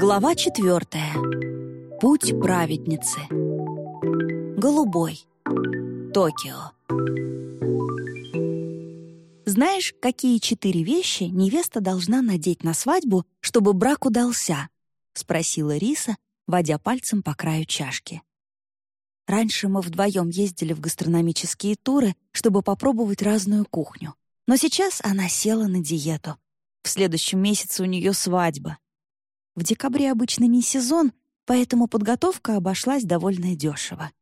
Глава четвертая. Путь праведницы. Голубой. Токио. Знаешь, какие четыре вещи невеста должна надеть на свадьбу, чтобы брак удался? Спросила Риса, водя пальцем по краю чашки. Раньше мы вдвоем ездили в гастрономические туры, чтобы попробовать разную кухню. Но сейчас она села на диету. В следующем месяце у нее свадьба. В декабре обычно не сезон, поэтому подготовка обошлась довольно дешево.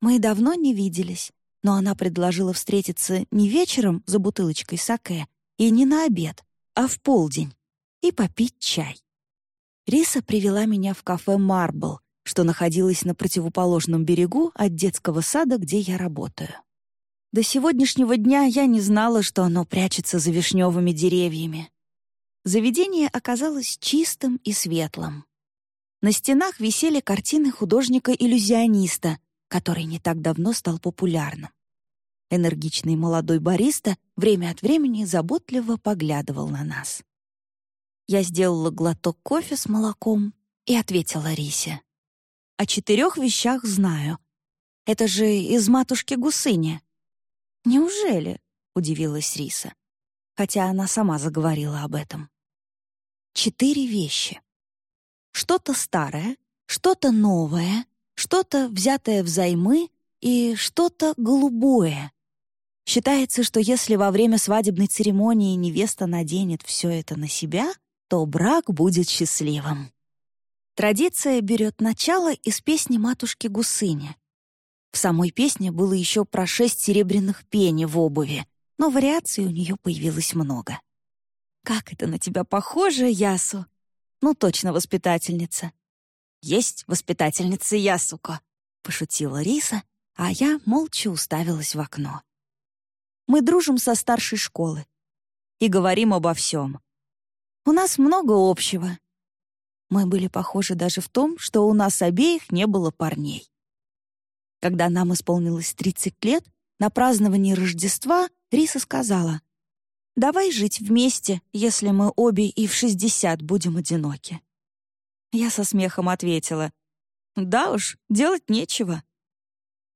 Мы давно не виделись, но она предложила встретиться не вечером за бутылочкой саке и не на обед, а в полдень, и попить чай. Риса привела меня в кафе «Марбл», что находилось на противоположном берегу от детского сада, где я работаю. До сегодняшнего дня я не знала, что оно прячется за вишневыми деревьями. Заведение оказалось чистым и светлым. На стенах висели картины художника-иллюзиониста, который не так давно стал популярным. Энергичный молодой бариста время от времени заботливо поглядывал на нас. Я сделала глоток кофе с молоком и ответила Рисе. «О четырех вещах знаю. Это же из матушки Гусыни». «Неужели?» — удивилась Риса, хотя она сама заговорила об этом. Четыре вещи. Что-то старое, что-то новое, что-то взятое взаймы и что-то голубое. Считается, что если во время свадебной церемонии невеста наденет все это на себя, то брак будет счастливым. Традиция берет начало из песни матушки Гусыни. В самой песне было еще про шесть серебряных пени в обуви, но вариаций у нее появилось много. «Как это на тебя похоже, Ясу?» «Ну, точно воспитательница». «Есть воспитательница Ясуко», — пошутила Риса, а я молча уставилась в окно. «Мы дружим со старшей школы и говорим обо всем. У нас много общего. Мы были похожи даже в том, что у нас обеих не было парней. Когда нам исполнилось 30 лет, на праздновании Рождества Риса сказала, Давай жить вместе, если мы обе и в шестьдесят будем одиноки». Я со смехом ответила. «Да уж, делать нечего».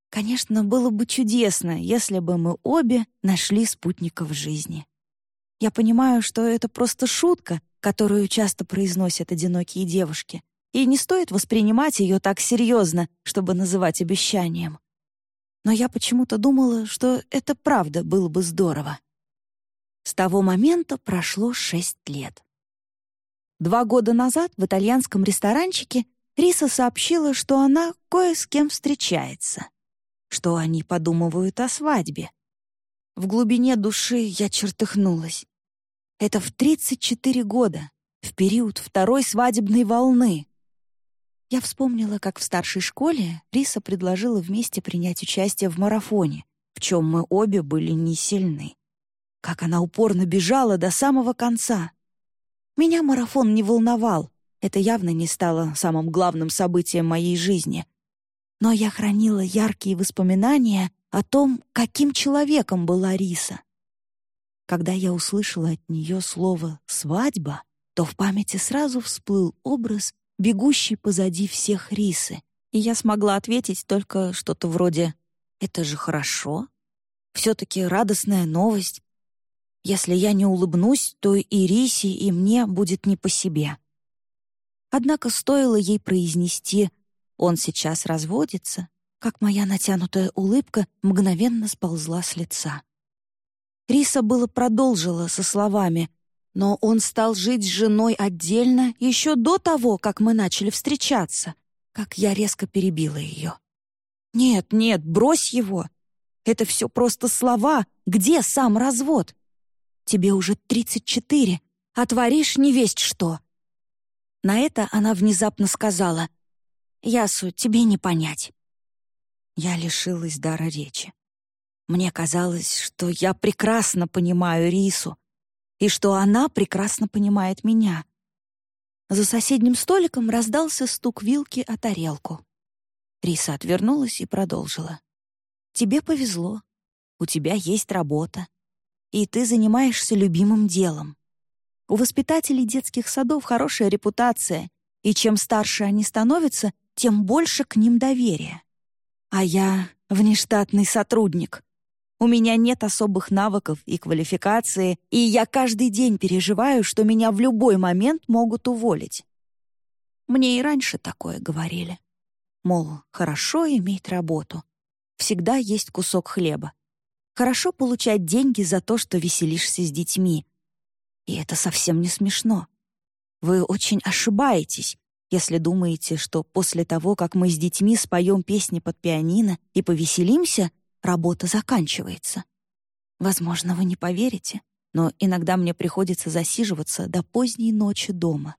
Конечно, было бы чудесно, если бы мы обе нашли спутников жизни. Я понимаю, что это просто шутка, которую часто произносят одинокие девушки, и не стоит воспринимать ее так серьезно, чтобы называть обещанием. Но я почему-то думала, что это правда было бы здорово. С того момента прошло шесть лет. Два года назад в итальянском ресторанчике Риса сообщила, что она кое с кем встречается, что они подумывают о свадьбе. В глубине души я чертыхнулась. Это в 34 года, в период второй свадебной волны. Я вспомнила, как в старшей школе Риса предложила вместе принять участие в марафоне, в чем мы обе были не сильны. Как она упорно бежала до самого конца. Меня марафон не волновал. Это явно не стало самым главным событием моей жизни. Но я хранила яркие воспоминания о том, каким человеком была Риса. Когда я услышала от нее слово «свадьба», то в памяти сразу всплыл образ, бегущий позади всех Рисы, и я смогла ответить только что-то вроде «это же хорошо». Все-таки радостная новость, если я не улыбнусь, то и Рисе, и мне будет не по себе. Однако стоило ей произнести «он сейчас разводится», как моя натянутая улыбка мгновенно сползла с лица. Риса было продолжила со словами «но он стал жить с женой отдельно еще до того, как мы начали встречаться», как я резко перебила ее. «Нет, нет, брось его. Это все просто слова. Где сам развод? Тебе уже тридцать четыре, а творишь не весть что». На это она внезапно сказала, «Ясу, тебе не понять». Я лишилась дара речи. Мне казалось, что я прекрасно понимаю Рису и что она прекрасно понимает меня. За соседним столиком раздался стук вилки о тарелку. Риса отвернулась и продолжила. «Тебе повезло. У тебя есть работа и ты занимаешься любимым делом. У воспитателей детских садов хорошая репутация, и чем старше они становятся, тем больше к ним доверия. А я внештатный сотрудник. У меня нет особых навыков и квалификации, и я каждый день переживаю, что меня в любой момент могут уволить. Мне и раньше такое говорили. Мол, хорошо иметь работу. Всегда есть кусок хлеба. Хорошо получать деньги за то, что веселишься с детьми. И это совсем не смешно. Вы очень ошибаетесь, если думаете, что после того, как мы с детьми споем песни под пианино и повеселимся, работа заканчивается. Возможно, вы не поверите, но иногда мне приходится засиживаться до поздней ночи дома.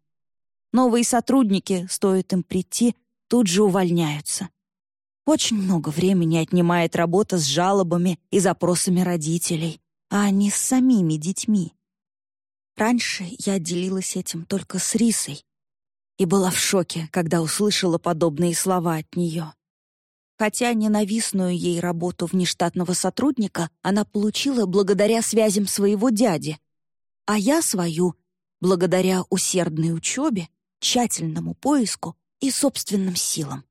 Новые сотрудники, стоит им прийти, тут же увольняются. Очень много времени отнимает работа с жалобами и запросами родителей, а не с самими детьми. Раньше я делилась этим только с Рисой и была в шоке, когда услышала подобные слова от нее. Хотя ненавистную ей работу внештатного сотрудника она получила благодаря связям своего дяди, а я свою — благодаря усердной учебе, тщательному поиску и собственным силам.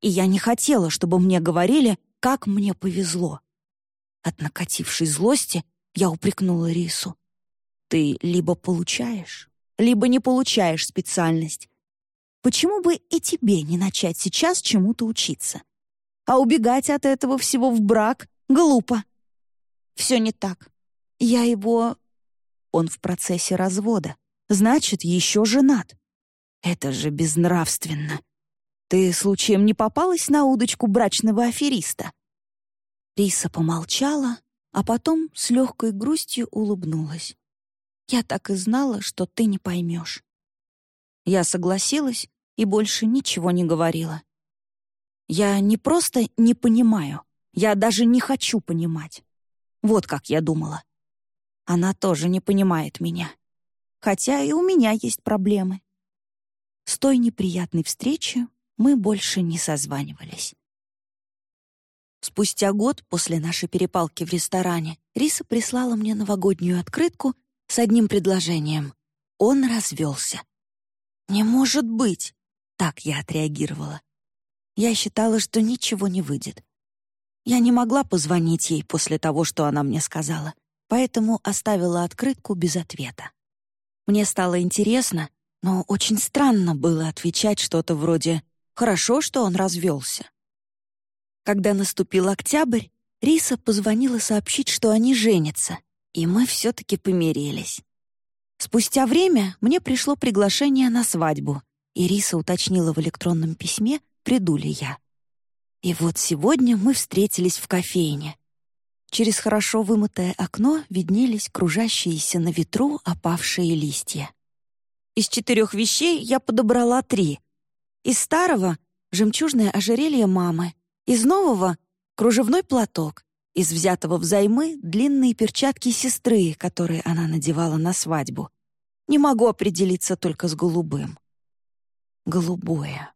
И я не хотела, чтобы мне говорили, как мне повезло. От накатившей злости я упрекнула Рису. Ты либо получаешь, либо не получаешь специальность. Почему бы и тебе не начать сейчас чему-то учиться? А убегать от этого всего в брак глупо. Все не так. Я его... Он в процессе развода. Значит, еще женат. Это же безнравственно. Ты случаем не попалась на удочку брачного афериста? Риса помолчала, а потом с легкой грустью улыбнулась. Я так и знала, что ты не поймешь. Я согласилась и больше ничего не говорила. Я не просто не понимаю, я даже не хочу понимать. Вот как я думала. Она тоже не понимает меня. Хотя и у меня есть проблемы. С той неприятной встречи мы больше не созванивались. Спустя год после нашей перепалки в ресторане Риса прислала мне новогоднюю открытку с одним предложением. Он развелся. «Не может быть!» — так я отреагировала. Я считала, что ничего не выйдет. Я не могла позвонить ей после того, что она мне сказала, поэтому оставила открытку без ответа. Мне стало интересно, но очень странно было отвечать что-то вроде «хорошо, что он развелся». Когда наступил октябрь, Риса позвонила сообщить, что они женятся, и мы все-таки помирились. Спустя время мне пришло приглашение на свадьбу, и Риса уточнила в электронном письме, приду ли я. И вот сегодня мы встретились в кофейне. Через хорошо вымытое окно виднелись кружащиеся на ветру опавшие листья. Из четырех вещей я подобрала три. Из старого — жемчужное ожерелье мамы, из нового — кружевной платок, из взятого взаймы длинные перчатки сестры, которые она надевала на свадьбу. Не могу определиться только с голубым. Голубое.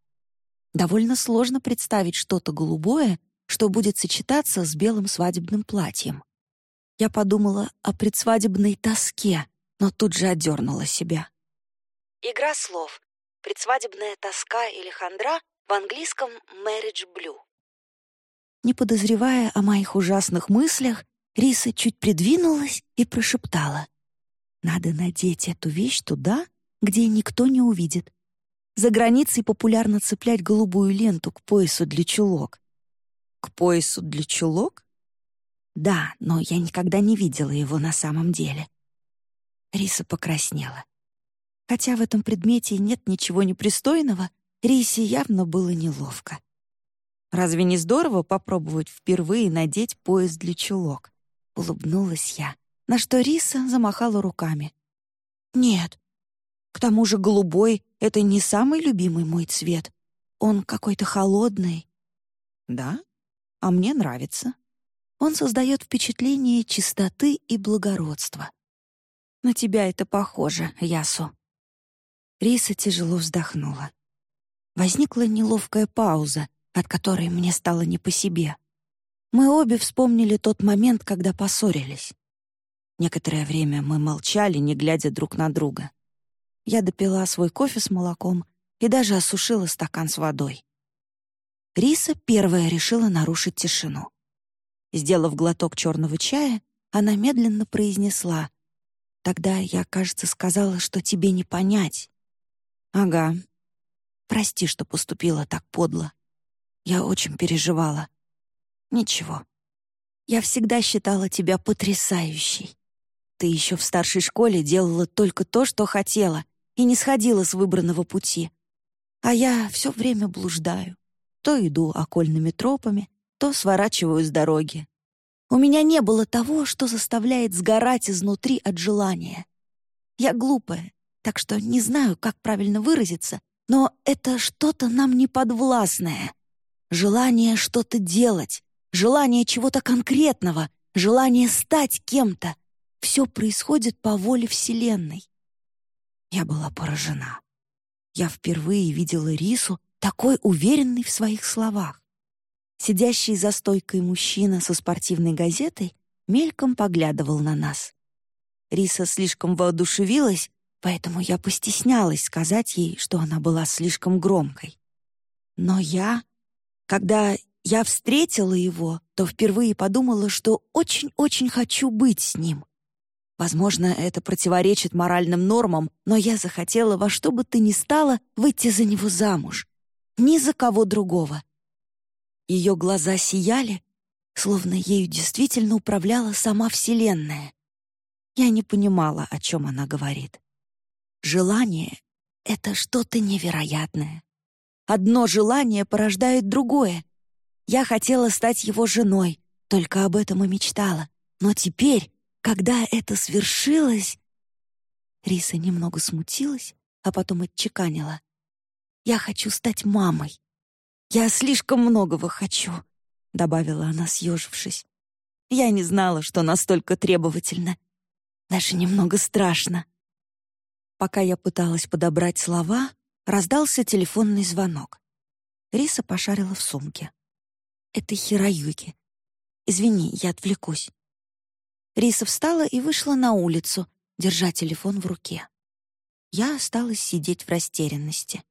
Довольно сложно представить что-то голубое, что будет сочетаться с белым свадебным платьем. Я подумала о предсвадебной тоске, но тут же отдернула себя. Игра слов. Предсвадебная тоска или хандра в английском «marriage blue». Не подозревая о моих ужасных мыслях, Риса чуть придвинулась и прошептала. «Надо надеть эту вещь туда, где никто не увидит. За границей популярно цеплять голубую ленту к поясу для чулок». «К поясу для чулок?» «Да, но я никогда не видела его на самом деле». Риса покраснела. Хотя в этом предмете нет ничего непристойного, Рисе явно было неловко. Разве не здорово попробовать впервые надеть пояс для чулок? Улыбнулась я, на что Риса замахала руками. Нет. К тому же голубой — это не самый любимый мой цвет. Он какой-то холодный. Да? А мне нравится. Он создает впечатление чистоты и благородства. На тебя это похоже, Ясу. Риса тяжело вздохнула. Возникла неловкая пауза, от которой мне стало не по себе. Мы обе вспомнили тот момент, когда поссорились. Некоторое время мы молчали, не глядя друг на друга. Я допила свой кофе с молоком, и даже осушила стакан с водой. Риса первая решила нарушить тишину. Сделав глоток черного чая, она медленно произнесла. «Тогда я, кажется, сказала, что тебе не понять». «Ага. Прости, что поступила так подло. Я очень переживала. Ничего. Я всегда считала тебя потрясающей. Ты еще в старшей школе делала только то, что хотела, и не сходила с выбранного пути. А я все время блуждаю. То иду окольными тропами, то сворачиваю с дороги. У меня не было того, что заставляет сгорать изнутри от желания. Я глупая, так что не знаю, как правильно выразиться, но это что-то нам неподвластное. Желание что-то делать, желание чего-то конкретного, желание стать кем-то. Все происходит по воле Вселенной. Я была поражена. Я впервые видела Рису такой уверенный в своих словах. Сидящий за стойкой мужчина со спортивной газетой мельком поглядывал на нас. Риса слишком воодушевилась, поэтому я постеснялась сказать ей, что она была слишком громкой. Но я, когда я встретила его, то впервые подумала, что очень-очень хочу быть с ним. Возможно, это противоречит моральным нормам, но я захотела во что бы ты ни стало выйти за него замуж ни за кого другого. Ее глаза сияли, словно ею действительно управляла сама Вселенная. Я не понимала, о чем она говорит. Желание — это что-то невероятное. Одно желание порождает другое. Я хотела стать его женой, только об этом и мечтала. Но теперь, когда это свершилось... Риса немного смутилась, а потом отчеканила. Я хочу стать мамой. Я слишком многого хочу», — добавила она, съежившись. Я не знала, что настолько требовательно. Даже немного страшно. Пока я пыталась подобрать слова, раздался телефонный звонок. Риса пошарила в сумке. «Это Хироюки. Извини, я отвлекусь». Риса встала и вышла на улицу, держа телефон в руке. Я осталась сидеть в растерянности.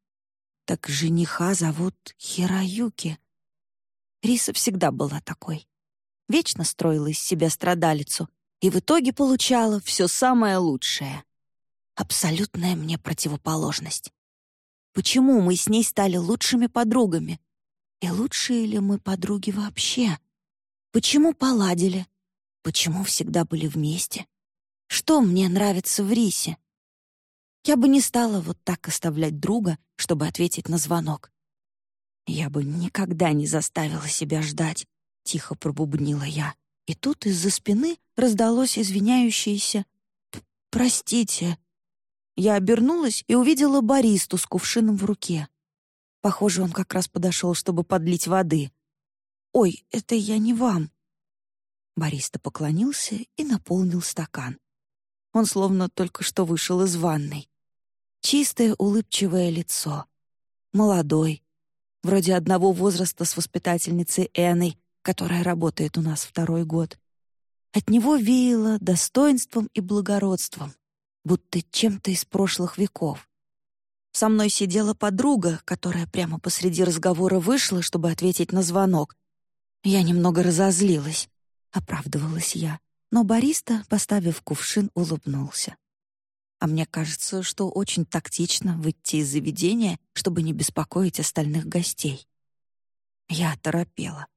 Так жениха зовут Хироюки. Риса всегда была такой. Вечно строила из себя страдалицу и в итоге получала все самое лучшее. Абсолютная мне противоположность. Почему мы с ней стали лучшими подругами? И лучшие ли мы подруги вообще? Почему поладили? Почему всегда были вместе? Что мне нравится в Рисе? Я бы не стала вот так оставлять друга, чтобы ответить на звонок. «Я бы никогда не заставила себя ждать», — тихо пробубнила я. И тут из-за спины раздалось извиняющееся «Простите». Я обернулась и увидела баристу с кувшином в руке. Похоже, он как раз подошел, чтобы подлить воды. «Ой, это я не вам». Бариста поклонился и наполнил стакан. Он словно только что вышел из ванной. Чистое улыбчивое лицо. Молодой. Вроде одного возраста с воспитательницей Энной, которая работает у нас второй год. От него веяло достоинством и благородством, будто чем-то из прошлых веков. Со мной сидела подруга, которая прямо посреди разговора вышла, чтобы ответить на звонок. Я немного разозлилась, оправдывалась я, но бариста, поставив кувшин, улыбнулся. А мне кажется, что очень тактично выйти из заведения, чтобы не беспокоить остальных гостей. Я торопела.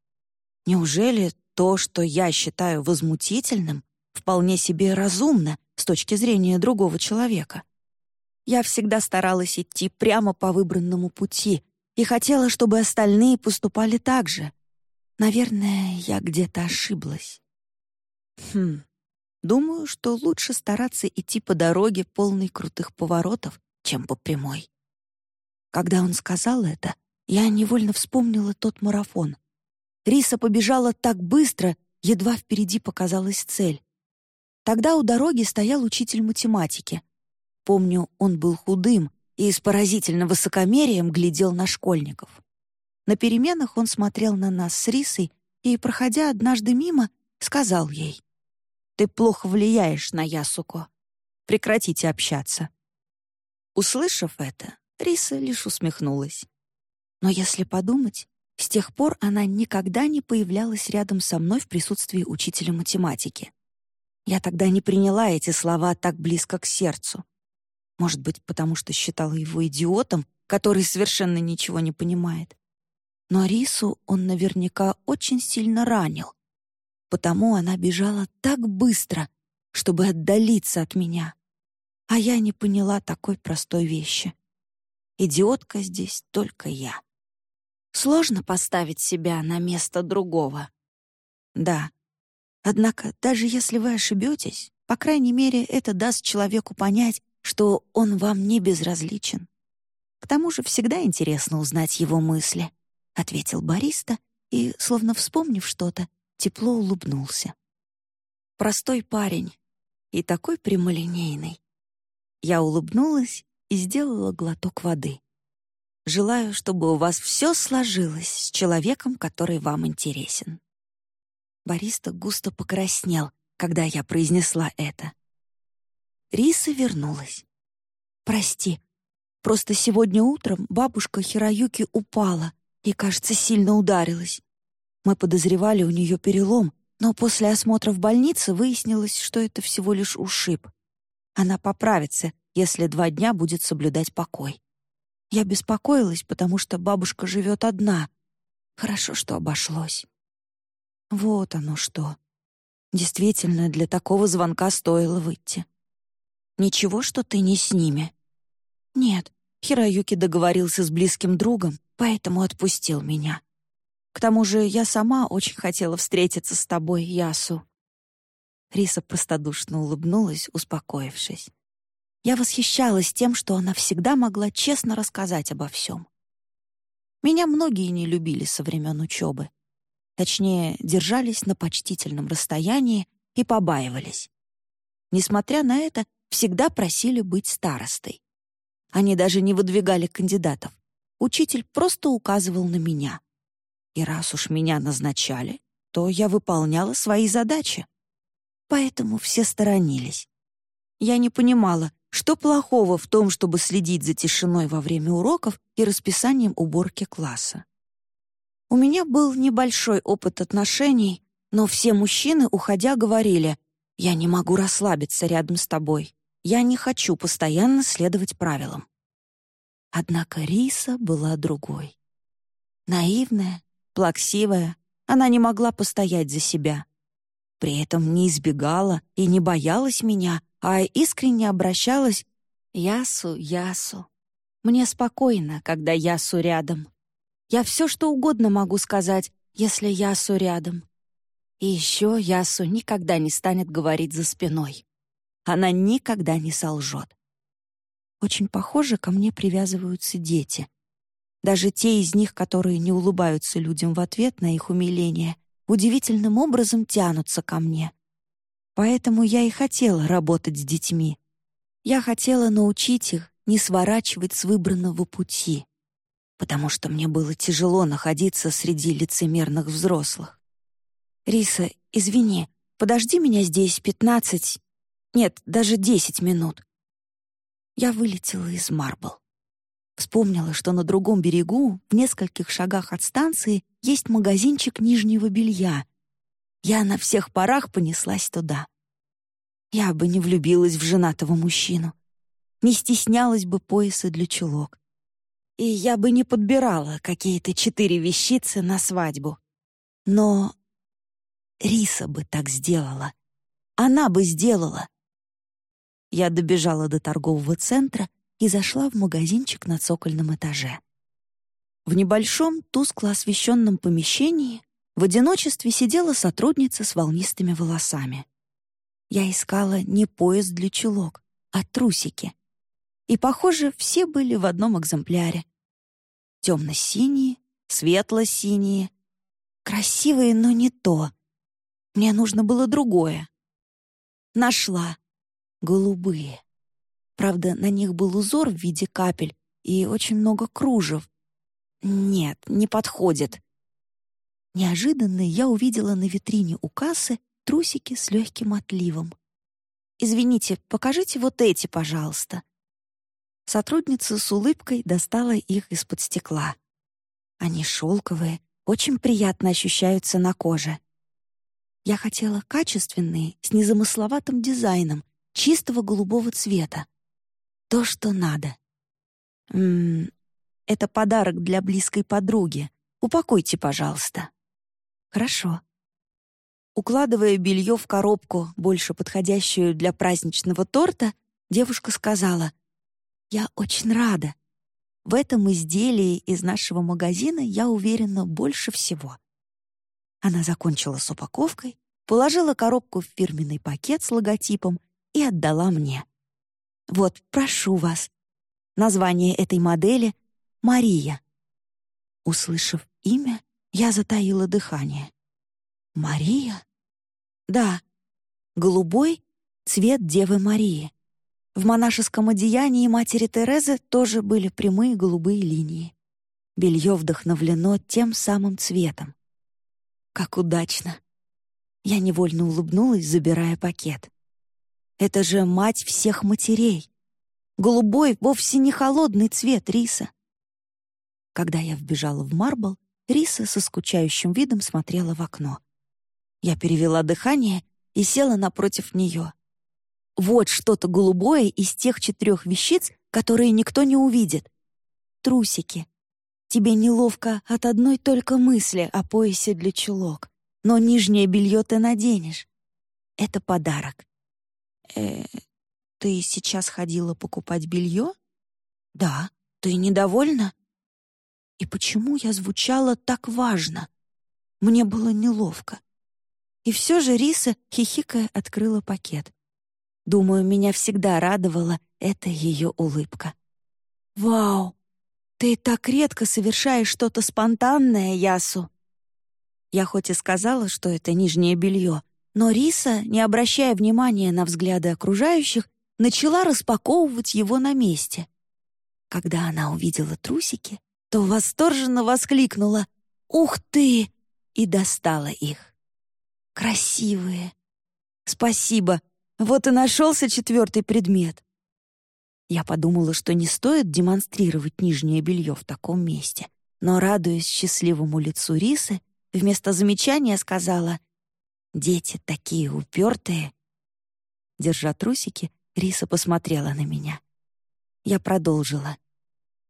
Неужели то, что я считаю возмутительным, вполне себе разумно с точки зрения другого человека? Я всегда старалась идти прямо по выбранному пути и хотела, чтобы остальные поступали так же. Наверное, я где-то ошиблась. Хм, Думаю, что лучше стараться идти по дороге, полной крутых поворотов, чем по прямой. Когда он сказал это, я невольно вспомнила тот марафон. Риса побежала так быстро, едва впереди показалась цель. Тогда у дороги стоял учитель математики. Помню, он был худым и с поразительным высокомерием глядел на школьников. На переменах он смотрел на нас с Рисой и, проходя однажды мимо, сказал ей — ты плохо влияешь на Ясуко. Прекратите общаться». Услышав это, Риса лишь усмехнулась. Но если подумать, с тех пор она никогда не появлялась рядом со мной в присутствии учителя математики. Я тогда не приняла эти слова так близко к сердцу. Может быть, потому что считала его идиотом, который совершенно ничего не понимает. Но Рису он наверняка очень сильно ранил. Потому она бежала так быстро, чтобы отдалиться от меня. А я не поняла такой простой вещи. Идиотка здесь только я. Сложно поставить себя на место другого. Да. Однако, даже если вы ошибетесь, по крайней мере, это даст человеку понять, что он вам не безразличен. К тому же всегда интересно узнать его мысли, ответил бариста и, словно вспомнив что-то, тепло улыбнулся. Простой парень и такой прямолинейный. Я улыбнулась и сделала глоток воды. Желаю, чтобы у вас все сложилось с человеком, который вам интересен. Бариста густо покраснел, когда я произнесла это. Риса вернулась. «Прости, просто сегодня утром бабушка Хироюки упала и, кажется, сильно ударилась. Мы подозревали у нее перелом, но после осмотра в больнице выяснилось, что это всего лишь ушиб. Она поправится, если два дня будет соблюдать покой. Я беспокоилась, потому что бабушка живет одна. Хорошо, что обошлось. Вот оно что. Действительно, для такого звонка стоило выйти. Ничего, что ты не с ними? Нет, Хироюки договорился с близким другом, поэтому отпустил меня. К тому же я сама очень хотела встретиться с тобой, Ясу. Риса простодушно улыбнулась, успокоившись. Я восхищалась тем, что она всегда могла честно рассказать обо всем. Меня многие не любили со времен учебы. Точнее, держались на почтительном расстоянии и побаивались. Несмотря на это, всегда просили быть старостой. Они даже не выдвигали кандидатов. Учитель просто указывал на меня. И раз уж меня назначали, то я выполняла свои задачи поэтому все сторонились. Я не понимала, что плохого в том, чтобы следить за тишиной во время уроков и расписанием уборки класса. У меня был небольшой опыт отношений, но все мужчины, уходя, говорили, «Я не могу расслабиться рядом с тобой. Я не хочу постоянно следовать правилам». Однако Риса была другой. Наивная, плаксивая, она не могла постоять за себя — при этом не избегала и не боялась меня, а искренне обращалась «Ясу, Ясу». Мне спокойно, когда Ясу рядом. Я все, что угодно могу сказать, если Ясу рядом. И еще Ясу никогда не станет говорить за спиной. Она никогда не солжет. Очень похоже, ко мне привязываются дети. Даже те из них, которые не улыбаются людям в ответ на их умиление, удивительным образом тянутся ко мне. Поэтому я и хотела работать с детьми. Я хотела научить их не сворачивать с выбранного пути, потому что мне было тяжело находиться среди лицемерных взрослых. «Риса, извини, подожди меня здесь пятнадцать, нет, даже десять минут». Я вылетела из Марбл. Вспомнила, что на другом берегу, в нескольких шагах от станции, есть магазинчик нижнего белья. Я на всех парах понеслась туда. Я бы не влюбилась в женатого мужчину. Не стеснялась бы пояса для чулок. И я бы не подбирала какие-то четыре вещицы на свадьбу. Но Риса бы так сделала. Она бы сделала. Я добежала до торгового центра и зашла в магазинчик на цокольном этаже. В небольшом, тускло освещенном помещении в одиночестве сидела сотрудница с волнистыми волосами. Я искала не пояс для чулок, а трусики. И, похоже, все были в одном экземпляре. Темно-синие, светло-синие. Красивые, но не то. Мне нужно было другое. Нашла. Голубые. Правда, на них был узор в виде капель и очень много кружев. Нет, не подходит. Неожиданно я увидела на витрине у кассы трусики с легким отливом. «Извините, покажите вот эти, пожалуйста». Сотрудница с улыбкой достала их из-под стекла. Они шелковые, очень приятно ощущаются на коже. Я хотела качественные, с незамысловатым дизайном, чистого голубого цвета. То, что надо. Ммм, это подарок для близкой подруги. Упакуйте, пожалуйста. Хорошо. Укладывая белье в коробку, больше подходящую для праздничного торта, девушка сказала, «Я очень рада. В этом изделии из нашего магазина я уверена больше всего». Она закончила с упаковкой, положила коробку в фирменный пакет с логотипом и отдала мне. «Вот, прошу вас. Название этой модели — Мария». Услышав имя, я затаила дыхание. «Мария?» «Да. Голубой — цвет Девы Марии. В монашеском одеянии матери Терезы тоже были прямые голубые линии. Белье вдохновлено тем самым цветом. Как удачно. Я невольно улыбнулась, забирая пакет. Это же мать всех матерей. Голубой вовсе не холодный цвет риса. Когда я вбежала в Марбл, Риса со скучающим видом смотрела в окно. Я перевела дыхание и села напротив нее. Вот что-то голубое из тех четырех вещиц, которые никто не увидит. Трусики. Тебе неловко от одной только мысли о поясе для чулок, но нижнее белье ты наденешь. Это подарок. Э, ты сейчас ходила покупать белье? Да. Ты недовольна? И почему я звучала так важно? Мне было неловко. И все же Риса, хихикая, открыла пакет. Думаю, меня всегда радовала эта ее улыбка. «Вау! Ты так редко совершаешь что-то спонтанное, Ясу!» Я хоть и сказала, что это нижнее белье, но Риса, не обращая внимания на взгляды окружающих, начала распаковывать его на месте. Когда она увидела трусики, то восторженно воскликнула «Ух ты!» и достала их. «Красивые!» «Спасибо! Вот и нашелся четвертый предмет!» Я подумала, что не стоит демонстрировать нижнее белье в таком месте, но, радуясь счастливому лицу Рисы, вместо замечания сказала «Дети такие упертые!» Держа трусики, Риса посмотрела на меня. Я продолжила.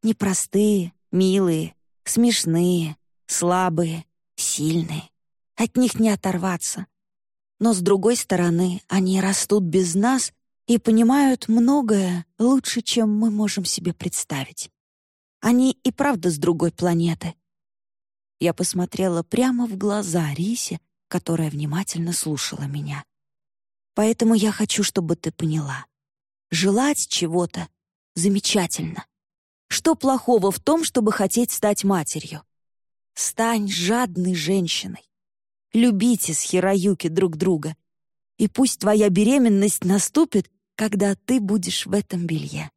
«Непростые, Милые, смешные, слабые, сильные. От них не оторваться. Но, с другой стороны, они растут без нас и понимают многое лучше, чем мы можем себе представить. Они и правда с другой планеты. Я посмотрела прямо в глаза Рисе, которая внимательно слушала меня. Поэтому я хочу, чтобы ты поняла. Желать чего-то замечательно. Что плохого в том, чтобы хотеть стать матерью? Стань жадной женщиной. Любите с Хироюки друг друга. И пусть твоя беременность наступит, когда ты будешь в этом белье.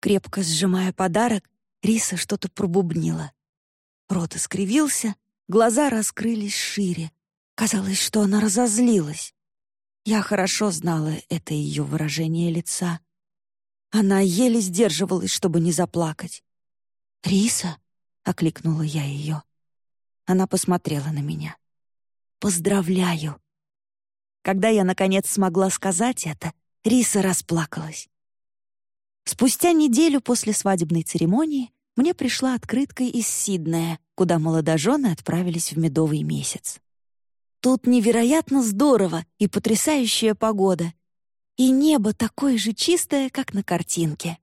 Крепко сжимая подарок, Риса что-то пробубнила. Рот искривился, глаза раскрылись шире. Казалось, что она разозлилась. Я хорошо знала это ее выражение лица. Она еле сдерживалась, чтобы не заплакать. «Риса?» — окликнула я ее. Она посмотрела на меня. «Поздравляю!» Когда я, наконец, смогла сказать это, Риса расплакалась. Спустя неделю после свадебной церемонии мне пришла открытка из Сиднея, куда молодожены отправились в медовый месяц. Тут невероятно здорово и потрясающая погода, и небо такое же чистое, как на картинке.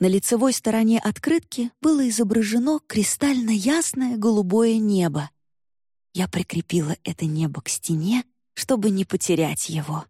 На лицевой стороне открытки было изображено кристально ясное голубое небо. Я прикрепила это небо к стене, чтобы не потерять его.